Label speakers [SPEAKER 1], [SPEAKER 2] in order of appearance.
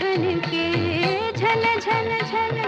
[SPEAKER 1] छल के झल झल झल